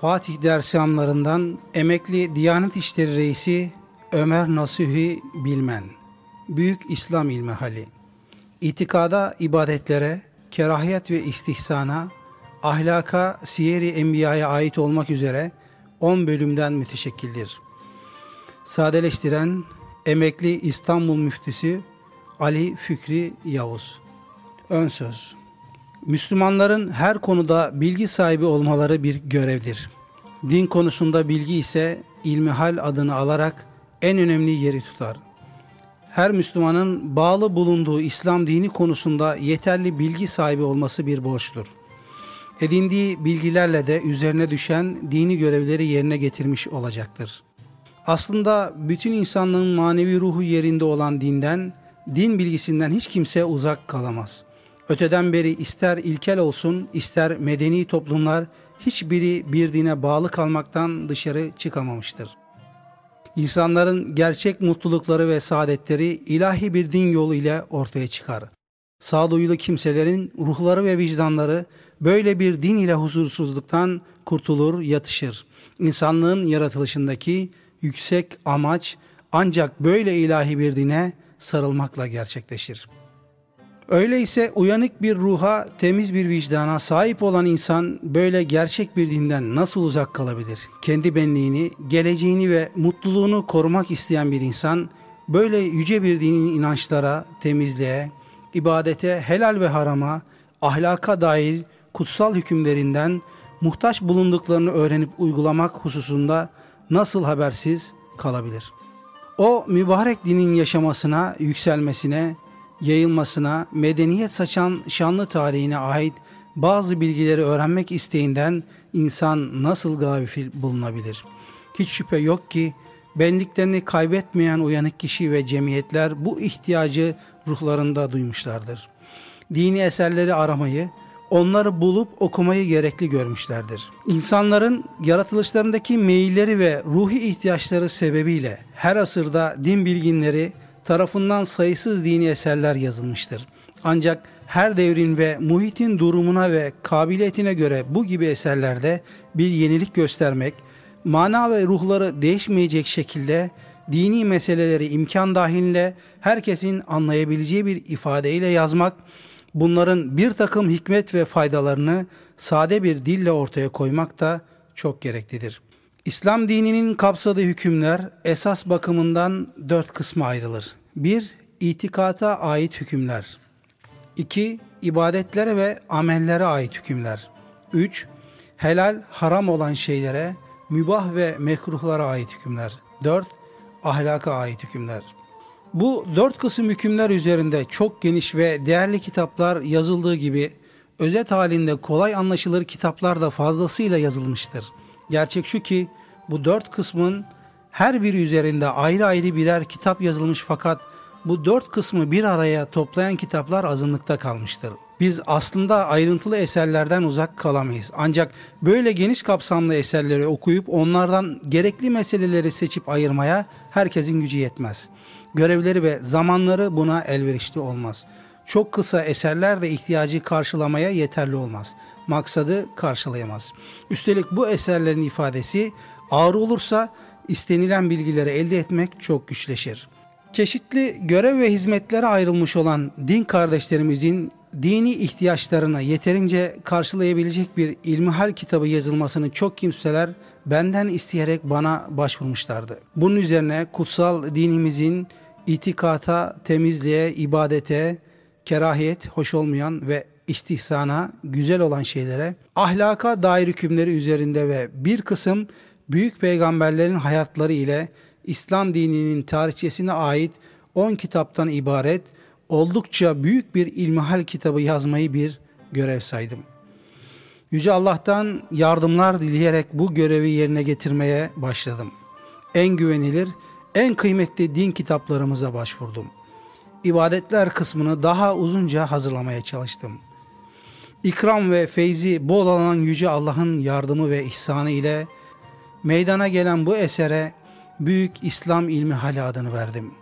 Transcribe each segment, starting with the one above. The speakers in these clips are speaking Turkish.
Fatih Dersamlarından emekli Diyanet İşleri Reisi Ömer Nasuhi Bilmen Büyük İslam İlmihali İtikada, ibadetlere, kerahiyet ve istihsana, ahlaka, siyeri enbiyaya ait olmak üzere 10 bölümden müteşekkildir. Sadeleştiren emekli İstanbul Müftüsü Ali Fikri Yavuz. Ön söz Müslümanların her konuda bilgi sahibi olmaları bir görevdir. Din konusunda bilgi ise ilmihal adını alarak en önemli yeri tutar. Her Müslümanın bağlı bulunduğu İslam dini konusunda yeterli bilgi sahibi olması bir borçtur. Edindiği bilgilerle de üzerine düşen dini görevleri yerine getirmiş olacaktır. Aslında bütün insanlığın manevi ruhu yerinde olan dinden, din bilgisinden hiç kimse uzak kalamaz. Öteden beri ister ilkel olsun, ister medeni toplumlar hiçbiri bir dine bağlı kalmaktan dışarı çıkamamıştır. İnsanların gerçek mutlulukları ve saadetleri ilahi bir din yolu ile ortaya çıkar. Sağduyulu kimselerin ruhları ve vicdanları böyle bir din ile huzursuzluktan kurtulur, yatışır. İnsanlığın yaratılışındaki yüksek amaç ancak böyle ilahi bir dine sarılmakla gerçekleşir.'' Öyleyse uyanık bir ruha, temiz bir vicdana sahip olan insan böyle gerçek bir dinden nasıl uzak kalabilir? Kendi benliğini, geleceğini ve mutluluğunu korumak isteyen bir insan böyle yüce bir dinin inançlara, temizliğe, ibadete, helal ve harama, ahlaka dair kutsal hükümlerinden muhtaç bulunduklarını öğrenip uygulamak hususunda nasıl habersiz kalabilir? O mübarek dinin yaşamasına, yükselmesine, yayılmasına, medeniyet saçan şanlı tarihine ait bazı bilgileri öğrenmek isteğinden insan nasıl gafil bulunabilir? Hiç şüphe yok ki benliklerini kaybetmeyen uyanık kişi ve cemiyetler bu ihtiyacı ruhlarında duymuşlardır. Dini eserleri aramayı, onları bulup okumayı gerekli görmüşlerdir. İnsanların yaratılışlarındaki meyilleri ve ruhi ihtiyaçları sebebiyle her asırda din bilginleri tarafından sayısız dini eserler yazılmıştır. Ancak her devrin ve muhitin durumuna ve kabiliyetine göre bu gibi eserlerde bir yenilik göstermek, mana ve ruhları değişmeyecek şekilde dini meseleleri imkan dahilinde herkesin anlayabileceği bir ifadeyle yazmak, bunların bir takım hikmet ve faydalarını sade bir dille ortaya koymak da çok gereklidir. İslam dininin kapsadığı hükümler esas bakımından dört kısma ayrılır. 1. İtikata ait hükümler 2. ibadetlere ve amellere ait hükümler 3. Helal, haram olan şeylere, mübah ve mekruhlara ait hükümler 4. Ahlaka ait hükümler Bu dört kısım hükümler üzerinde çok geniş ve değerli kitaplar yazıldığı gibi özet halinde kolay anlaşılır kitaplar da fazlasıyla yazılmıştır. Gerçek şu ki bu dört kısmın her biri üzerinde ayrı ayrı birer kitap yazılmış fakat bu dört kısmı bir araya toplayan kitaplar azınlıkta kalmıştır. Biz aslında ayrıntılı eserlerden uzak kalamayız. Ancak böyle geniş kapsamlı eserleri okuyup onlardan gerekli meseleleri seçip ayırmaya herkesin gücü yetmez. Görevleri ve zamanları buna elverişli olmaz. Çok kısa eserler de ihtiyacı karşılamaya yeterli olmaz. Maksadı karşılayamaz. Üstelik bu eserlerin ifadesi ağır olursa istenilen bilgileri elde etmek çok güçleşir. Çeşitli görev ve hizmetlere ayrılmış olan din kardeşlerimizin dini ihtiyaçlarına yeterince karşılayabilecek bir ilmihal kitabı yazılmasını çok kimseler benden isteyerek bana başvurmuşlardı. Bunun üzerine kutsal dinimizin itikata, temizliğe, ibadete, kerahiyet, hoş olmayan ve istihsana, güzel olan şeylere, ahlaka dair hükümleri üzerinde ve bir kısım büyük peygamberlerin hayatları ile İslam dininin tarihçesine ait 10 kitaptan ibaret oldukça büyük bir ilmihal kitabı yazmayı bir görev saydım. Yüce Allah'tan yardımlar dileyerek bu görevi yerine getirmeye başladım. En güvenilir, en kıymetli din kitaplarımıza başvurdum. İbadetler kısmını daha uzunca hazırlamaya çalıştım. İkram ve feyzi bol alan Yüce Allah'ın yardımı ve ihsanı ile meydana gelen bu esere Büyük İslam ilmi hali adını verdim.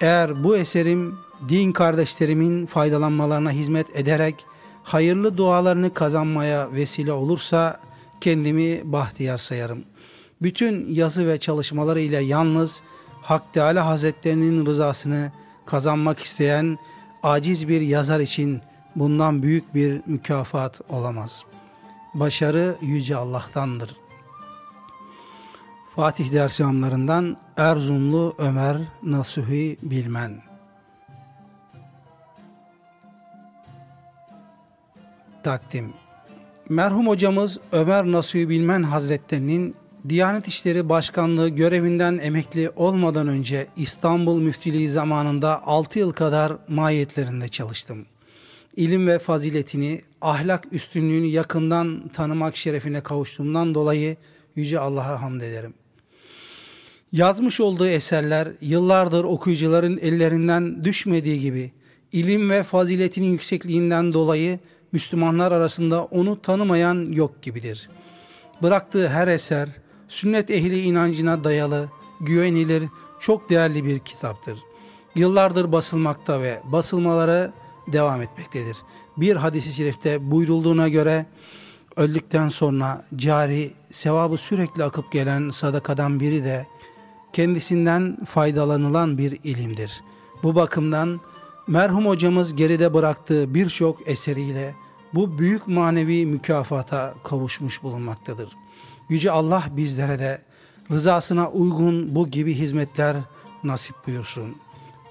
Eğer bu eserim din kardeşlerimin faydalanmalarına hizmet ederek hayırlı dualarını kazanmaya vesile olursa kendimi bahtiyar sayarım. Bütün yazı ve çalışmaları ile yalnız Hak Teala Hazretlerinin rızasını kazanmak isteyen aciz bir yazar için bundan büyük bir mükafat olamaz. Başarı Yüce Allah'tandır. Fatih Dersimlerinden Erzumlu Ömer Nasuhi Bilmen Takdim Merhum hocamız Ömer Nasuhi Bilmen Hazretlerinin Diyanet İşleri Başkanlığı görevinden emekli olmadan önce İstanbul Müftülüğü zamanında 6 yıl kadar mahiyetlerinde çalıştım. İlim ve faziletini, ahlak üstünlüğünü yakından tanımak şerefine kavuştuğumdan dolayı Yüce Allah'a hamd ederim. Yazmış olduğu eserler yıllardır okuyucuların ellerinden düşmediği gibi ilim ve faziletinin yüksekliğinden dolayı Müslümanlar arasında onu tanımayan yok gibidir. Bıraktığı her eser sünnet ehli inancına dayalı, güvenilir, çok değerli bir kitaptır. Yıllardır basılmakta ve basılmaları devam etmektedir. Bir hadisi şerifte buyurulduğuna göre öldükten sonra cari, sevabı sürekli akıp gelen sadakadan biri de kendisinden faydalanılan bir ilimdir. Bu bakımdan merhum hocamız geride bıraktığı birçok eseriyle bu büyük manevi mükafata kavuşmuş bulunmaktadır. Yüce Allah bizlere de rızasına uygun bu gibi hizmetler nasip buyursun.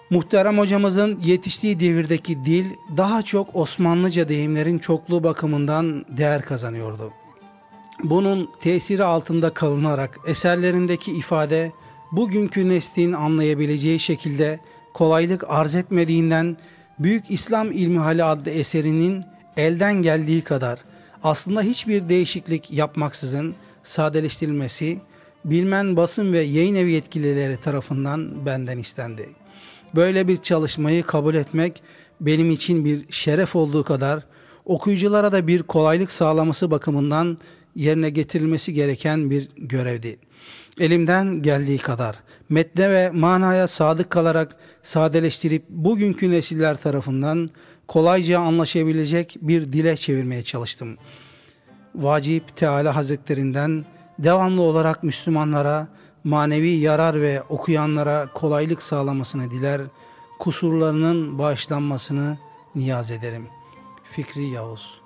Muhterem hocamızın yetiştiği devirdeki dil daha çok Osmanlıca deyimlerin çokluğu bakımından değer kazanıyordu. Bunun tesiri altında kalınarak eserlerindeki ifade bugünkü neslin anlayabileceği şekilde kolaylık arz etmediğinden Büyük İslam İlmihali adlı eserinin elden geldiği kadar aslında hiçbir değişiklik yapmaksızın sadeleştirilmesi bilmen basın ve yayın evi yetkilileri tarafından benden istendi. Böyle bir çalışmayı kabul etmek benim için bir şeref olduğu kadar okuyuculara da bir kolaylık sağlaması bakımından yerine getirilmesi gereken bir görevdi. Elimden geldiği kadar metne ve manaya sadık kalarak sadeleştirip bugünkü nesiller tarafından kolayca anlaşabilecek bir dile çevirmeye çalıştım. Vacip Teala Hazretlerinden devamlı olarak Müslümanlara manevi yarar ve okuyanlara kolaylık sağlamasını diler, kusurlarının bağışlanmasını niyaz ederim. Fikri Yavuz